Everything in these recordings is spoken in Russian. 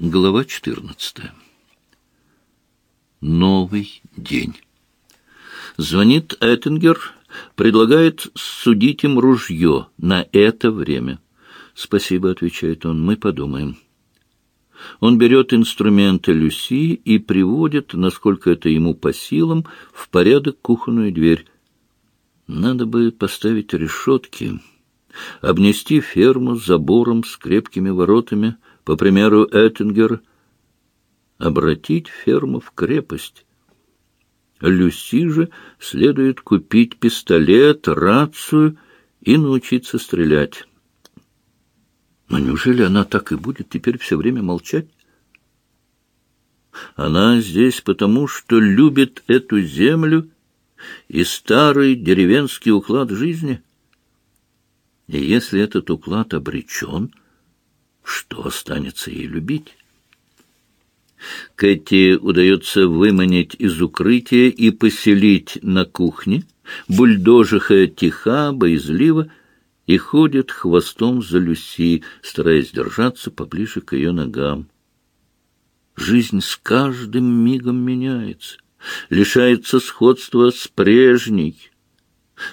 Глава 14. Новый день. Звонит Эттингер, предлагает судить им ружье на это время. «Спасибо», — отвечает он, — «мы подумаем». Он берет инструменты Люси и приводит, насколько это ему по силам, в порядок кухонную дверь. Надо бы поставить решетки, обнести ферму забором с крепкими воротами — по примеру Эттингера, обратить ферму в крепость. Люси же следует купить пистолет, рацию и научиться стрелять. Но неужели она так и будет теперь все время молчать? Она здесь потому, что любит эту землю и старый деревенский уклад жизни. И если этот уклад обречен — что останется ей любить? Кэти удается выманить из укрытия и поселить на кухне, бульдожиха тиха, боязливо, и ходит хвостом за Люси, стараясь держаться поближе к ее ногам. Жизнь с каждым мигом меняется, лишается сходства с прежней.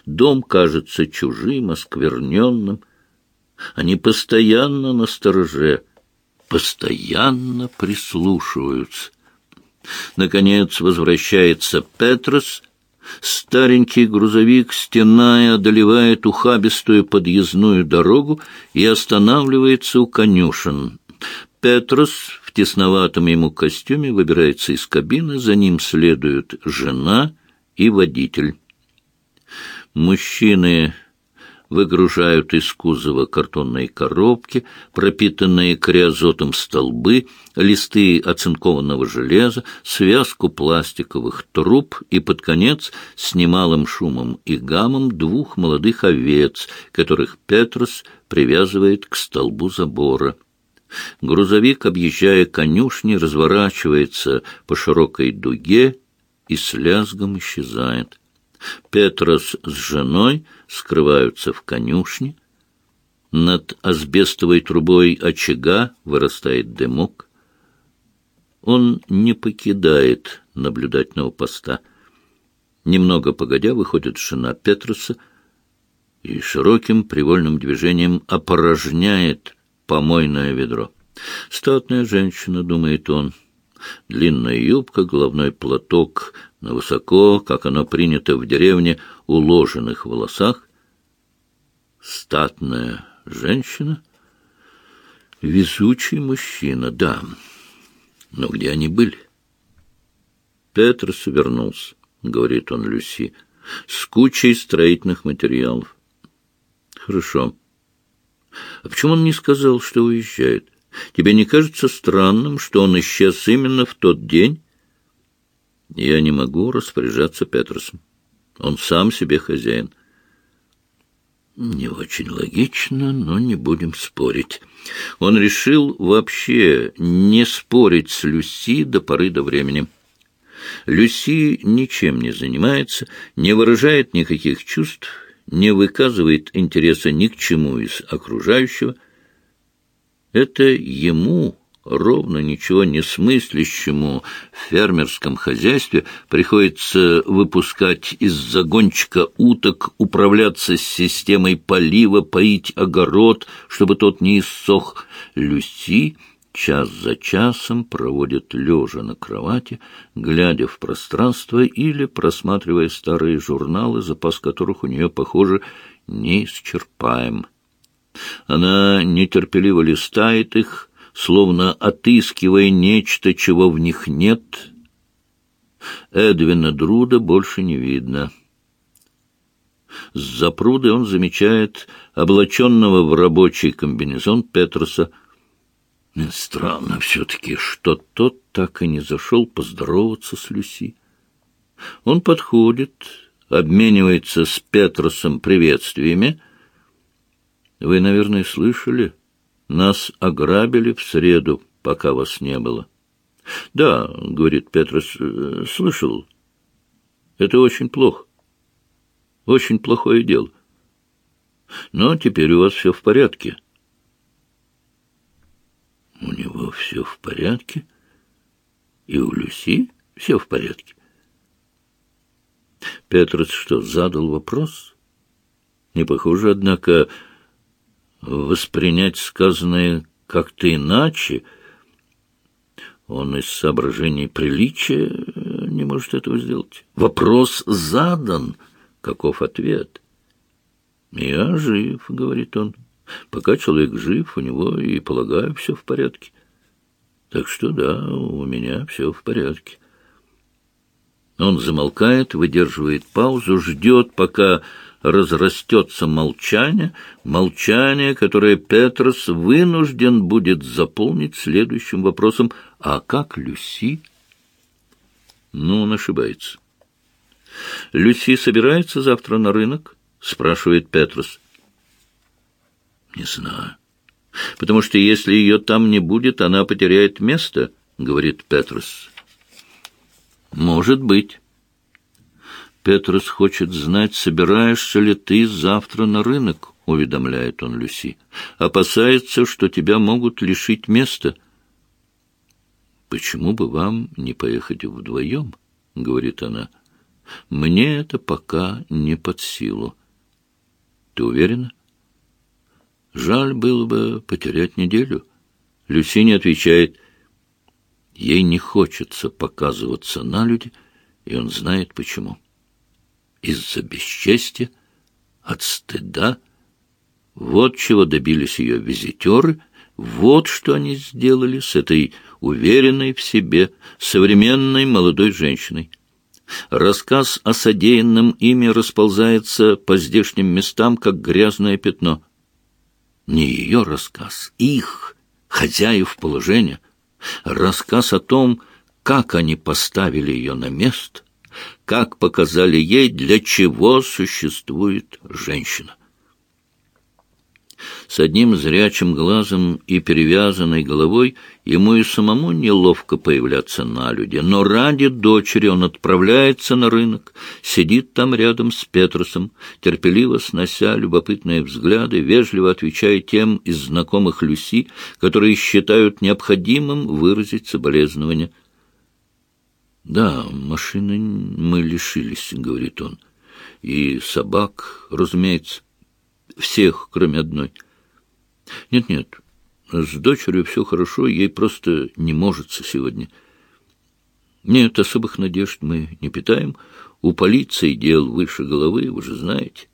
Дом кажется чужим, оскверненным — они постоянно на стороже, постоянно прислушиваются. Наконец возвращается Петрос. Старенький грузовик, стеная, одолевает ухабистую подъездную дорогу и останавливается у конюшен. Петрос в тесноватом ему костюме выбирается из кабины, за ним следуют жена и водитель. Мужчины выгружают из кузова картонные коробки, пропитанные криозотом столбы, листы оцинкованного железа, связку пластиковых труб и, под конец, с немалым шумом и гамом двух молодых овец, которых Петрос привязывает к столбу забора. Грузовик, объезжая конюшни, разворачивается по широкой дуге и с лязгом исчезает. Петрос с женой скрываются в конюшне. Над асбестовой трубой очага вырастает дымок. Он не покидает наблюдательного поста. Немного погодя выходит жена Петруса и широким привольным движением опорожняет помойное ведро. «Статная женщина», — думает он, — Длинная юбка, головной платок на высоко, как оно принято в деревне, уложенных волосах. Статная женщина, везучий мужчина, да. Но где они были? Петрос вернулся, — говорит он Люси, — с кучей строительных материалов. Хорошо. А почему он не сказал, что уезжает? Тебе не кажется странным, что он исчез именно в тот день? Я не могу распоряжаться Петерсом. Он сам себе хозяин. Не очень логично, но не будем спорить. Он решил вообще не спорить с Люси до поры до времени. Люси ничем не занимается, не выражает никаких чувств, не выказывает интереса ни к чему из окружающего, это ему, ровно ничего не смыслящему в фермерском хозяйстве, приходится выпускать из загончика уток, управляться с системой полива, поить огород, чтобы тот не иссох. Люси час за часом проводит лежа на кровати, глядя в пространство или просматривая старые журналы, запас которых у нее, похоже, неисчерпаем. Она нетерпеливо листает их, словно отыскивая нечто, чего в них нет. Эдвина Друда больше не видно. С запруды он замечает облаченного в рабочий комбинезон Петроса. Странно все-таки, что тот так и не зашел поздороваться с Люси. Он подходит, обменивается с Петросом приветствиями, вы, наверное, слышали? Нас ограбили в среду, пока вас не было. — Да, — говорит Петрос, — слышал. Это очень плохо. Очень плохое дело. Но теперь у вас все в порядке. — У него все все в порядке. И у Люси все в порядке. Петрос что, задал вопрос? Не похоже, однако, воспринять сказанное как-то иначе. Он из соображений приличия не может этого сделать. Вопрос задан. Каков ответ? «Я жив», — говорит он. «Пока человек жив, у него, и, полагаю, все в порядке. Так что да, у меня все в порядке». Он замолкает, выдерживает паузу, ждет, пока разрастется молчание, молчание, которое Петрос вынужден будет заполнить следующим вопросом «А как Люси?» Ну, он ошибается. «Люси собирается завтра на рынок?» — спрашивает Петрос. «Не знаю. Потому что если ее там не будет, она потеряет место», — говорит Петрос. «Может быть». Петрос хочет знать, собираешься ли ты завтра на рынок, — уведомляет он Люси. Опасается, что тебя могут лишить места. «Почему бы вам не поехать вдвоем?» — говорит она. «Мне это пока не под силу». «Ты уверена?» «Жаль было бы потерять неделю». Люси не отвечает. Ей не хочется показываться на люди, и он знает почему из-за бесчестия, от стыда. Вот чего добились ее визитеры, вот что они сделали с этой уверенной в себе современной молодой женщиной. Рассказ о содеянном ими расползается по здешним местам, как грязное пятно. Не ее рассказ, их, хозяев положения. Рассказ о том, как они поставили ее на место, как показали ей, для чего существует женщина. С одним зрячим глазом и перевязанной головой ему и самому неловко появляться на люди, но ради дочери он отправляется на рынок, сидит там рядом с Петросом, терпеливо снося любопытные взгляды, вежливо отвечая тем из знакомых Люси, которые считают необходимым выразить соболезнования – «Да, машины мы лишились», — говорит он. «И собак, разумеется, всех, кроме одной». «Нет-нет, с дочерью все хорошо, ей просто не можется сегодня». «Нет, особых надежд мы не питаем. У полиции дел выше головы, вы же знаете».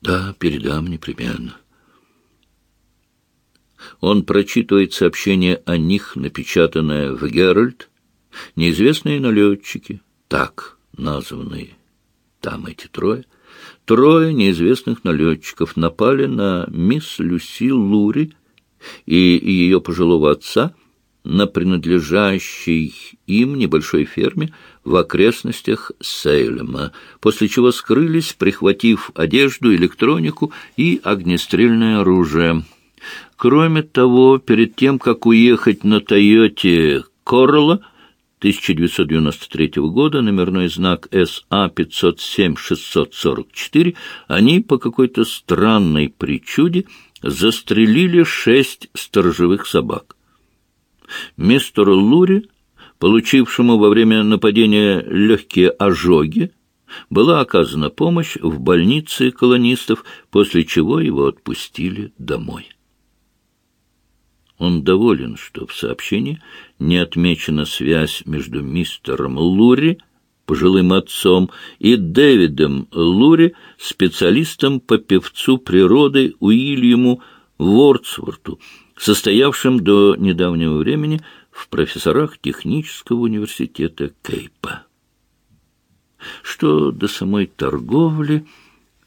«Да, передам непременно». Он прочитывает сообщение о них, напечатанное в «Геральт», Неизвестные налетчики, так названные там эти трое, трое неизвестных налетчиков напали на мисс Люси Лури и ее пожилого отца на принадлежащей им небольшой ферме в окрестностях Сейлема, после чего скрылись, прихватив одежду, электронику и огнестрельное оружие. Кроме того, перед тем, как уехать на «Тойоте» Корла, 1993 года, номерной знак СА-507-644, они по какой-то странной причуде застрелили шесть сторожевых собак. Мистеру Лури, получившему во время нападения легкие ожоги, была оказана помощь в больнице колонистов, после чего его отпустили домой. Он доволен, что в сообщении не отмечена связь между мистером Лури, пожилым отцом, и Дэвидом Лури, специалистом по певцу природы Уильяму Вордсворту, состоявшим до недавнего времени в профессорах технического университета Кейпа. Что до самой торговли,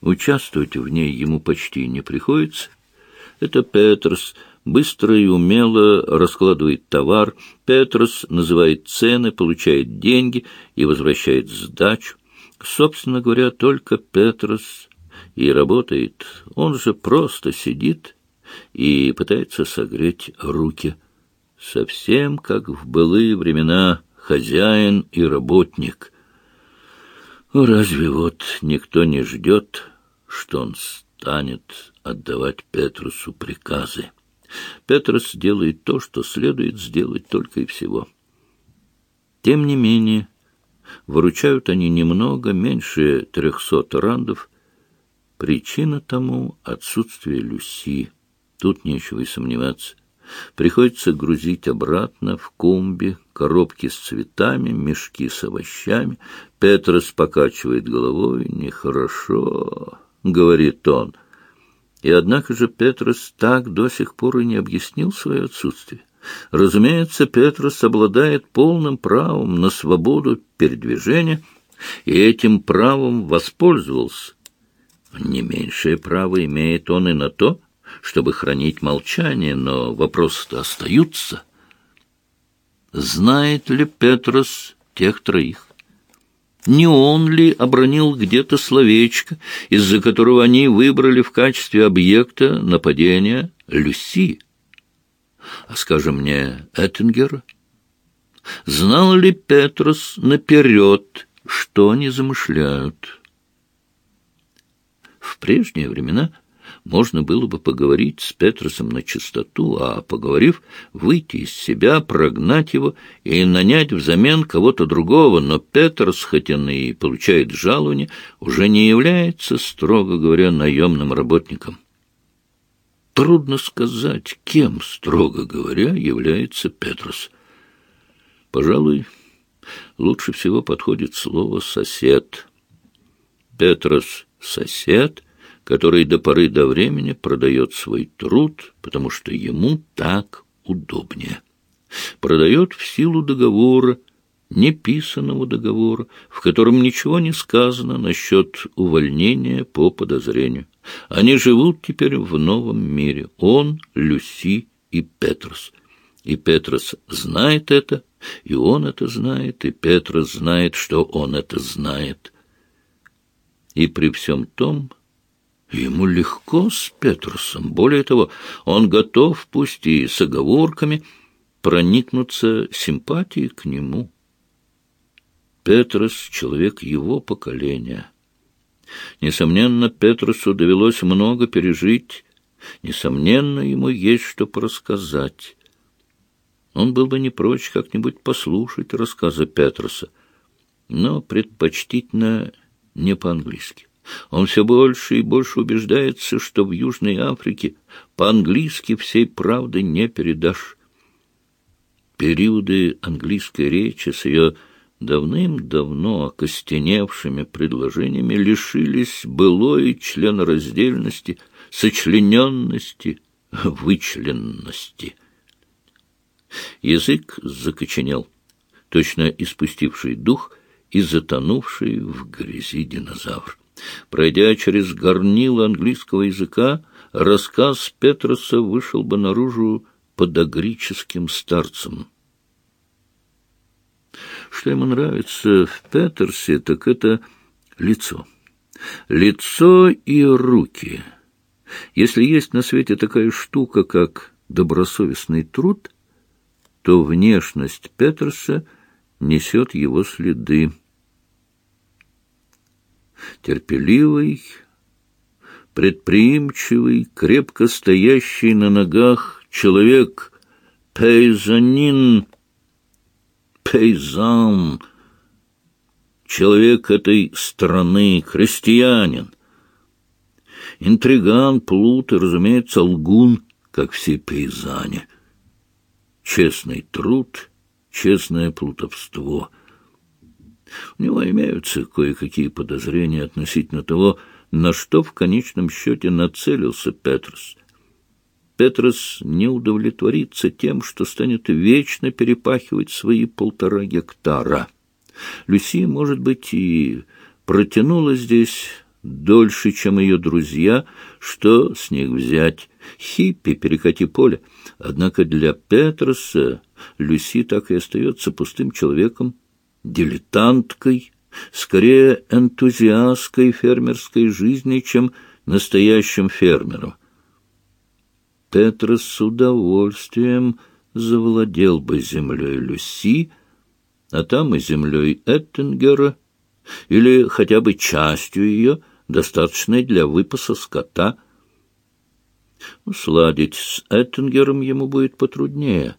участвовать в ней ему почти не приходится. Это Петерс – быстро и умело раскладывает товар, Петрос называет цены, получает деньги и возвращает сдачу. Собственно говоря, только Петрос и работает. Он же просто сидит и пытается согреть руки. Совсем как в былые времена хозяин и работник. Разве вот никто не ждет, что он станет отдавать Петрусу приказы? Петрос делает то, что следует сделать только и всего. Тем не менее, выручают они немного, меньше трехсот рандов. Причина тому — отсутствие Люси. Тут нечего и сомневаться. Приходится грузить обратно в комби коробки с цветами, мешки с овощами. Петрос покачивает головой. «Нехорошо», — говорит он. И однако же Петрос так до сих пор и не объяснил свое отсутствие. Разумеется, Петрос обладает полным правом на свободу передвижения, и этим правом воспользовался. Не меньшее право имеет он и на то, чтобы хранить молчание, но вопросы-то остаются. Знает ли Петрос тех троих? Не он ли обронил где-то словечко, из-за которого они выбрали в качестве объекта нападения Люси? А скажи мне, Эттингер, знал ли Петрос наперед, что они замышляют? В прежние времена можно было бы поговорить с Петросом на чистоту, а, поговорив, выйти из себя, прогнать его и нанять взамен кого-то другого, но Петрос, хотя и получает жалование, уже не является, строго говоря, наемным работником. Трудно сказать, кем, строго говоря, является Петрос. Пожалуй, лучше всего подходит слово «сосед». Петрос — сосед — который до поры до времени продает свой труд, потому что ему так удобнее. Продает в силу договора, неписанного договора, в котором ничего не сказано насчет увольнения по подозрению. Они живут теперь в новом мире. Он, Люси и Петрос. И Петрос знает это, и он это знает, и Петрос знает, что он это знает. И при всем том Ему легко с Петерсом. Более того, он готов, пусть и с оговорками, проникнуться симпатией к нему. Петрос — человек его поколения. Несомненно, Петросу довелось много пережить. Несомненно, ему есть что порассказать. Он был бы не прочь как-нибудь послушать рассказы Петроса, но предпочтительно не по-английски. Он все больше и больше убеждается, что в Южной Африке по-английски всей правды не передашь. Периоды английской речи с ее давным-давно окостеневшими предложениями лишились былой членораздельности, сочлененности, вычленности. Язык закоченел, точно испустивший дух и затонувший в грязи динозавр. Пройдя через горнило английского языка, рассказ Петроса вышел бы наружу подогрическим старцем. Что ему нравится в Петерсе, так это лицо. Лицо и руки. Если есть на свете такая штука, как добросовестный труд, то внешность Петерса несет его следы терпеливый, предприимчивый, крепко стоящий на ногах человек, пейзанин, пейзан, человек этой страны, крестьянин, интриган, плут и, разумеется, лгун, как все пейзане. Честный труд, честное плутовство — у него имеются кое-какие подозрения относительно того, на что в конечном счете нацелился Петрос. Петрос не удовлетворится тем, что станет вечно перепахивать свои полтора гектара. Люси, может быть, и протянула здесь дольше, чем ее друзья, что с них взять. Хиппи, перекати поле. Однако для Петроса Люси так и остается пустым человеком, дилетанткой, скорее энтузиасткой фермерской жизни, чем настоящим фермером. Петрос с удовольствием завладел бы землей Люси, а там и землей Эттингера, или хотя бы частью ее, достаточной для выпаса скота. Сладить с Эттингером ему будет потруднее.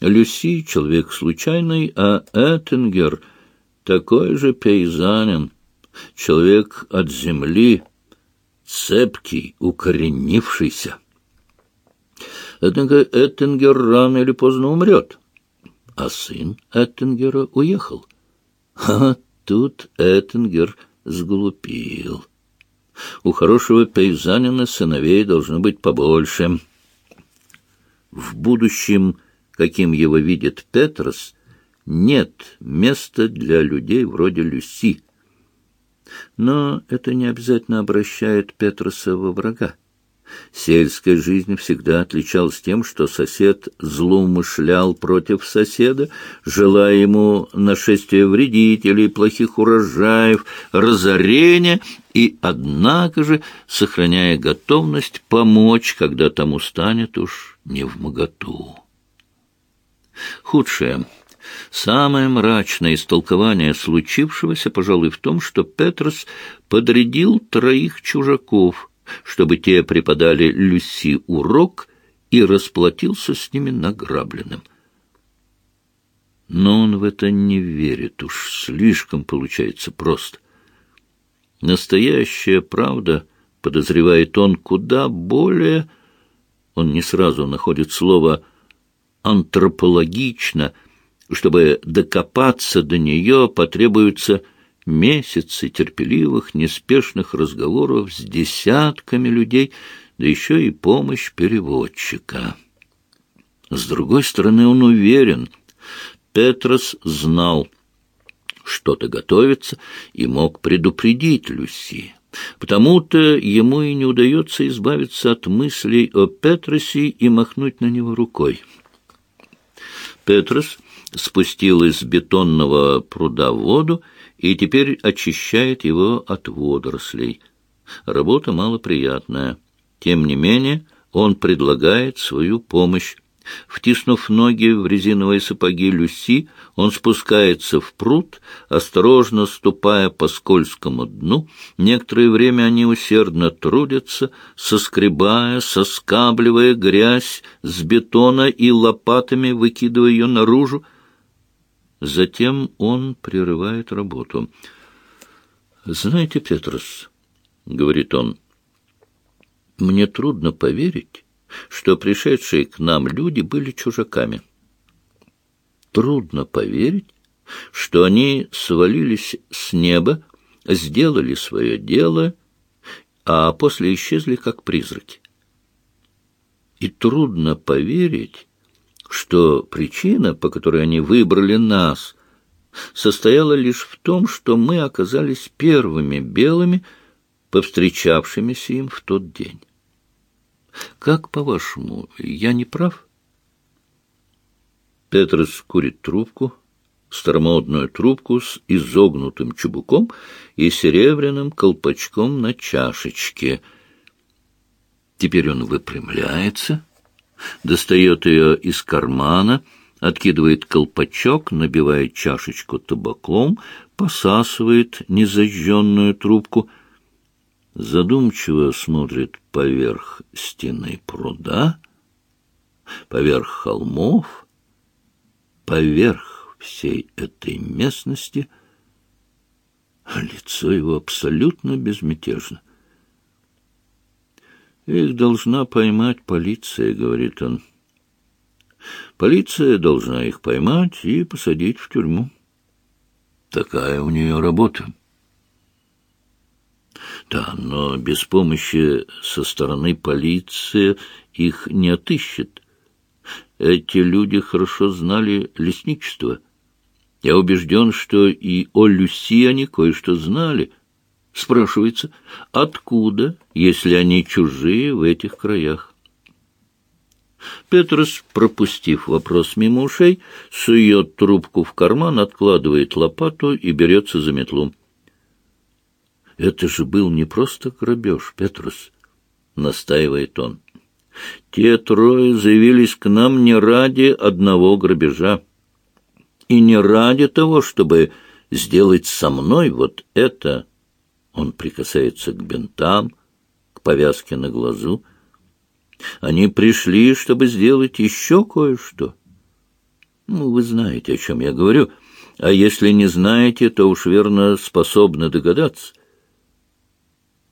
Люси — человек случайный, а Эттингер — такой же пейзанин, человек от земли, цепкий, укоренившийся. Однако Эттингер рано или поздно умрет, а сын Эттингера уехал. А тут Эттингер сглупил. У хорошего пейзанина сыновей должно быть побольше. В будущем, каким его видит Петрос, нет места для людей вроде Люси. Но это не обязательно обращает Петроса во врага. Сельская жизнь всегда отличалась тем, что сосед злоумышлял против соседа, желая ему нашествия вредителей, плохих урожаев, разорения, и, однако же, сохраняя готовность помочь, когда тому станет уж не в моготу. Худшее, самое мрачное истолкование случившегося, пожалуй, в том, что Петрос подрядил троих чужаков — чтобы те преподали Люси урок и расплатился с ними награбленным. Но он в это не верит, уж слишком получается просто. Настоящая правда, подозревает он, куда более... Он не сразу находит слово «антропологично», чтобы докопаться до нее, потребуется месяцы терпеливых, неспешных разговоров с десятками людей, да еще и помощь переводчика. С другой стороны, он уверен, Петрос знал, что-то готовится, и мог предупредить Люси. Потому-то ему и не удается избавиться от мыслей о Петросе и махнуть на него рукой. Петрос спустил из бетонного пруда воду и теперь очищает его от водорослей. Работа малоприятная. Тем не менее, он предлагает свою помощь. Втиснув ноги в резиновые сапоги Люси, он спускается в пруд, осторожно ступая по скользкому дну. Некоторое время они усердно трудятся, соскребая, соскабливая грязь с бетона и лопатами выкидывая ее наружу. Затем он прерывает работу. «Знаете, Петрос, — говорит он, — мне трудно поверить, что пришедшие к нам люди были чужаками. Трудно поверить, что они свалились с неба, сделали свое дело, а после исчезли как призраки. И трудно поверить, что причина, по которой они выбрали нас, состояла лишь в том, что мы оказались первыми белыми, повстречавшимися им в тот день. Как, по-вашему, я не прав? Петрос курит трубку, старомодную трубку с изогнутым чубуком и серебряным колпачком на чашечке. Теперь он выпрямляется достает ее из кармана, откидывает колпачок, набивает чашечку табаком, посасывает незажженную трубку, задумчиво смотрит поверх стены пруда, поверх холмов, поверх всей этой местности, лицо его абсолютно безмятежно. Их должна поймать полиция, говорит он. Полиция должна их поймать и посадить в тюрьму. Такая у нее работа. Да, но без помощи со стороны полиции их не отыщет. Эти люди хорошо знали лесничество. Я убежден, что и о Люси они кое-что знали — Спрашивается, откуда, если они чужие в этих краях? Петрос, пропустив вопрос мимо ушей, сует трубку в карман, откладывает лопату и берется за метлу. «Это же был не просто грабеж, Петрос», — настаивает он. «Те трое заявились к нам не ради одного грабежа и не ради того, чтобы сделать со мной вот это он прикасается к бинтам, к повязке на глазу. Они пришли, чтобы сделать еще кое-что. Ну, вы знаете, о чем я говорю. А если не знаете, то уж верно способны догадаться.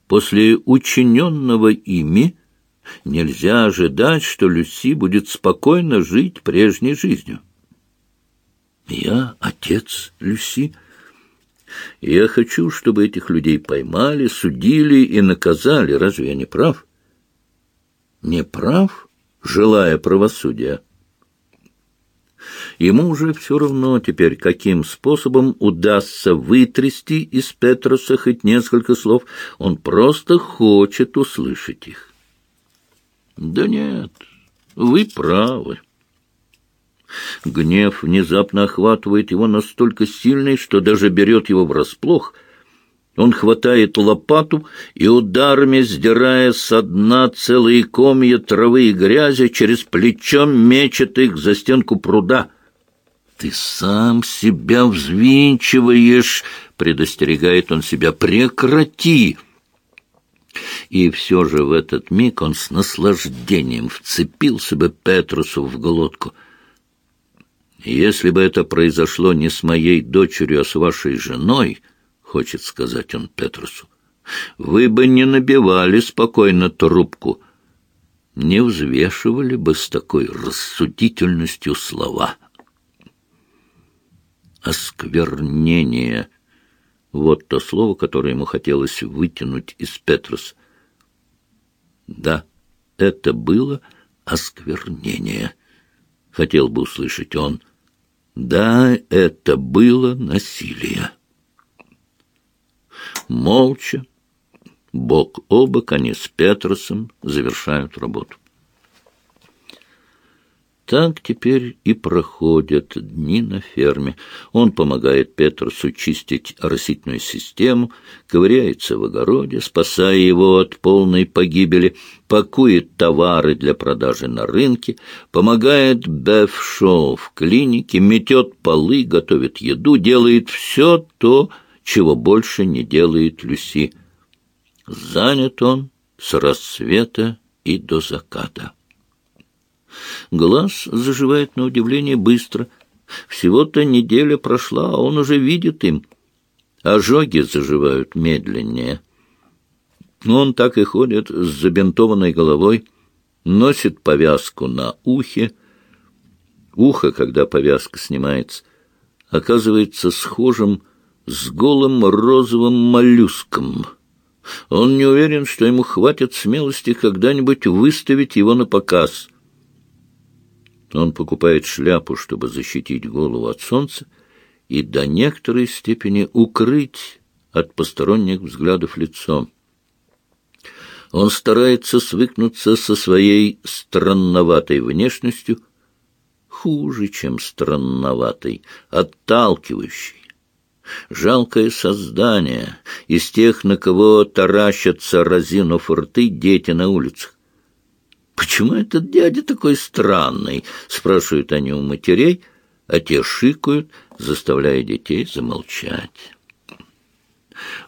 После учиненного ими нельзя ожидать, что Люси будет спокойно жить прежней жизнью. Я отец Люси. Я хочу, чтобы этих людей поймали, судили и наказали. Разве я не прав? Не прав, желая правосудия. Ему уже все равно теперь, каким способом удастся вытрясти из Петроса хоть несколько слов. Он просто хочет услышать их. Да нет, вы правы. Гнев внезапно охватывает его настолько сильный, что даже берет его врасплох. Он хватает лопату и ударами, сдирая со дна целые комья травы и грязи, через плечо мечет их за стенку пруда. «Ты сам себя взвинчиваешь!» — предостерегает он себя. «Прекрати!» И все же в этот миг он с наслаждением вцепился бы Петрусу в глотку — если бы это произошло не с моей дочерью, а с вашей женой, хочет сказать он Петрусу, вы бы не набивали спокойно трубку, не взвешивали бы с такой рассудительностью слова. Осквернение — вот то слово, которое ему хотелось вытянуть из Петруса. Да, это было осквернение, хотел бы услышать он — да, это было насилие. Молча, бок о бок, они с Петросом завершают работу. Так теперь и проходят дни на ферме. Он помогает Петрусу чистить растительную систему, ковыряется в огороде, спасая его от полной погибели, пакует товары для продажи на рынке, помогает Бефшоу в клинике, метет полы, готовит еду, делает все то, чего больше не делает Люси. Занят он с рассвета и до заката. Глаз заживает на удивление быстро. Всего-то неделя прошла, а он уже видит им. Ожоги заживают медленнее. Он так и ходит с забинтованной головой, носит повязку на ухе. Ухо, когда повязка снимается, оказывается схожим с голым розовым моллюском. Он не уверен, что ему хватит смелости когда-нибудь выставить его на показ — он покупает шляпу, чтобы защитить голову от солнца и до некоторой степени укрыть от посторонних взглядов лицо. Он старается свыкнуться со своей странноватой внешностью, хуже, чем странноватой, отталкивающей. Жалкое создание из тех, на кого таращатся, разинув рты, дети на улицах. «Почему этот дядя такой странный?» — спрашивают они у матерей, а те шикают, заставляя детей замолчать.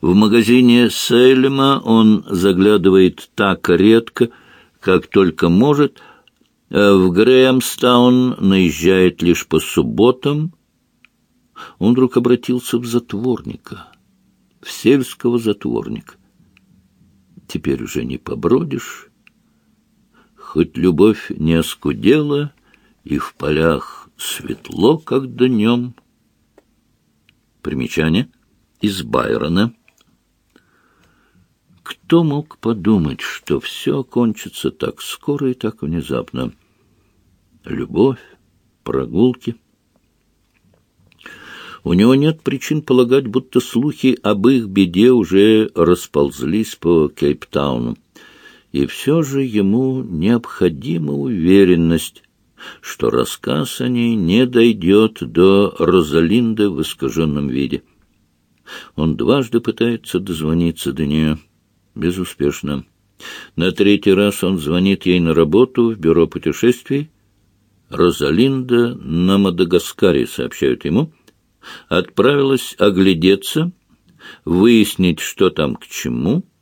В магазине Сейлема он заглядывает так редко, как только может, а в Грээмстаун наезжает лишь по субботам. Он вдруг обратился в затворника, в сельского затворника. Теперь уже не побродишь, хоть любовь не оскудела, и в полях светло, как днем. Примечание из Байрона. Кто мог подумать, что все кончится так скоро и так внезапно? Любовь, прогулки. У него нет причин полагать, будто слухи об их беде уже расползлись по Кейптауну и все же ему необходима уверенность, что рассказ о ней не дойдет до Розалинды в искаженном виде. Он дважды пытается дозвониться до нее. Безуспешно. На третий раз он звонит ей на работу в бюро путешествий. Розалинда на Мадагаскаре, сообщают ему, отправилась оглядеться, выяснить, что там к чему —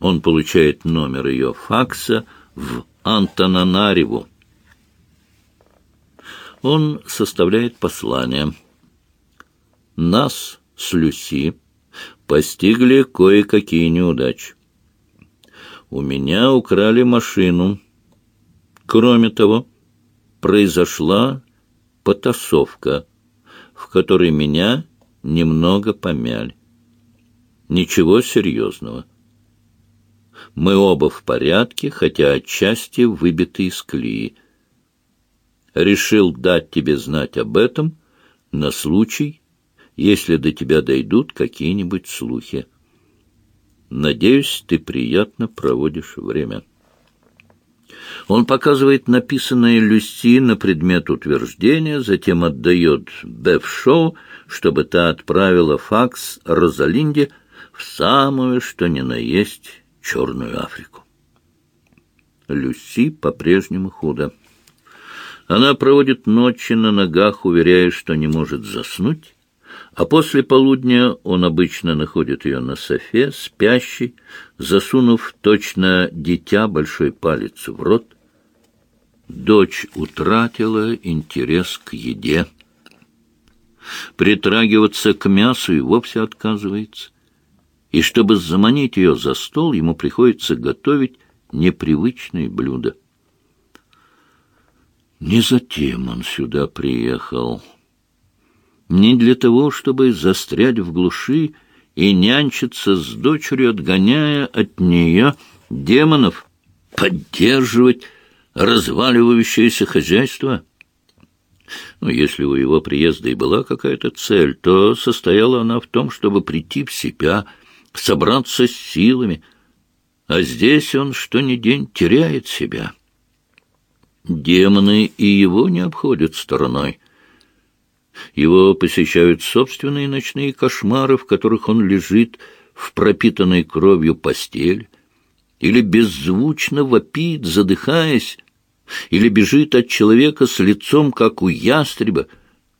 он получает номер ее факса в Антонанареву. Он составляет послание. Нас с Люси постигли кое-какие неудачи. У меня украли машину. Кроме того, произошла потасовка, в которой меня немного помяли. Ничего серьезного. Мы оба в порядке, хотя отчасти выбиты из колеи. Решил дать тебе знать об этом на случай, если до тебя дойдут какие-нибудь слухи. Надеюсь, ты приятно проводишь время. Он показывает написанное Люси на предмет утверждения, затем отдает Беф-шоу, чтобы та отправила факс Розалинде в самую что ни на есть Черную Африку. Люси по-прежнему худо. Она проводит ночи на ногах, уверяя, что не может заснуть, а после полудня он обычно находит ее на софе, спящей, засунув точно дитя большой палец в рот. Дочь утратила интерес к еде. Притрагиваться к мясу и вовсе отказывается. И чтобы заманить ее за стол, ему приходится готовить непривычные блюда. Не затем он сюда приехал не для того, чтобы застрять в глуши и нянчиться с дочерью, отгоняя от нее демонов, поддерживать разваливающееся хозяйство. Но если у его приезда и была какая-то цель, то состояла она в том, чтобы прийти в себя, собраться с силами, а здесь он что ни день теряет себя. Демоны и его не обходят стороной. Его посещают собственные ночные кошмары, в которых он лежит в пропитанной кровью постель, или беззвучно вопит, задыхаясь, или бежит от человека с лицом, как у ястреба,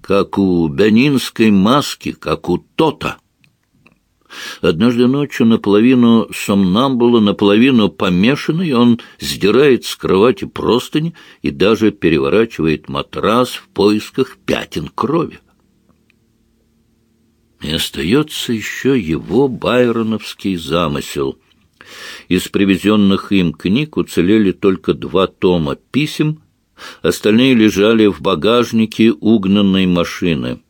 как у бянинской маски, как у тота. Однажды ночью наполовину сомнамбула, наполовину помешанный, он сдирает с кровати простыни и даже переворачивает матрас в поисках пятен крови. И остается еще его байроновский замысел. Из привезенных им книг уцелели только два тома писем, остальные лежали в багажнике угнанной машины.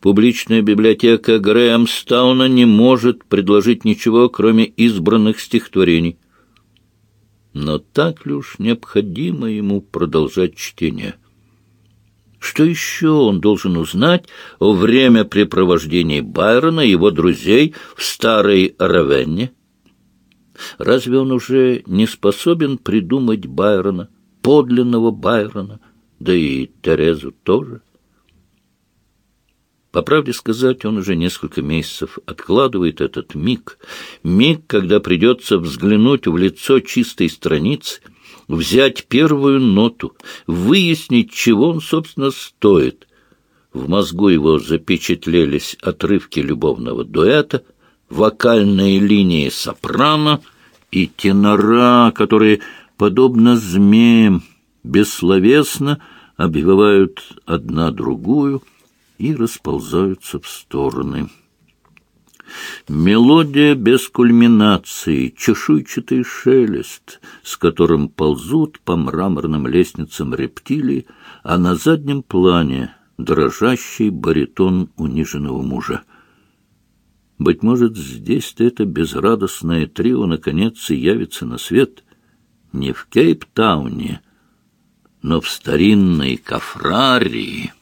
Публичная библиотека Грээмстауна не может предложить ничего, кроме избранных стихотворений. Но так ли уж необходимо ему продолжать чтение? Что еще он должен узнать о времяпрепровождении Байрона и его друзей в старой Равенне? Разве он уже не способен придумать Байрона, подлинного Байрона, да и Терезу тоже? По правде сказать, он уже несколько месяцев откладывает этот миг, миг, когда придется взглянуть в лицо чистой страницы, взять первую ноту, выяснить, чего он, собственно, стоит. В мозгу его запечатлелись отрывки любовного дуэта, вокальные линии сопрано и тенора, которые, подобно змеям, бессловесно обвивают одна другую — и расползаются в стороны. Мелодия без кульминации, чешуйчатый шелест, с которым ползут по мраморным лестницам рептилии, а на заднем плане дрожащий баритон униженного мужа. Быть может, здесь-то это безрадостное трио наконец явится на свет не в Кейптауне, но в старинной Кафрарии.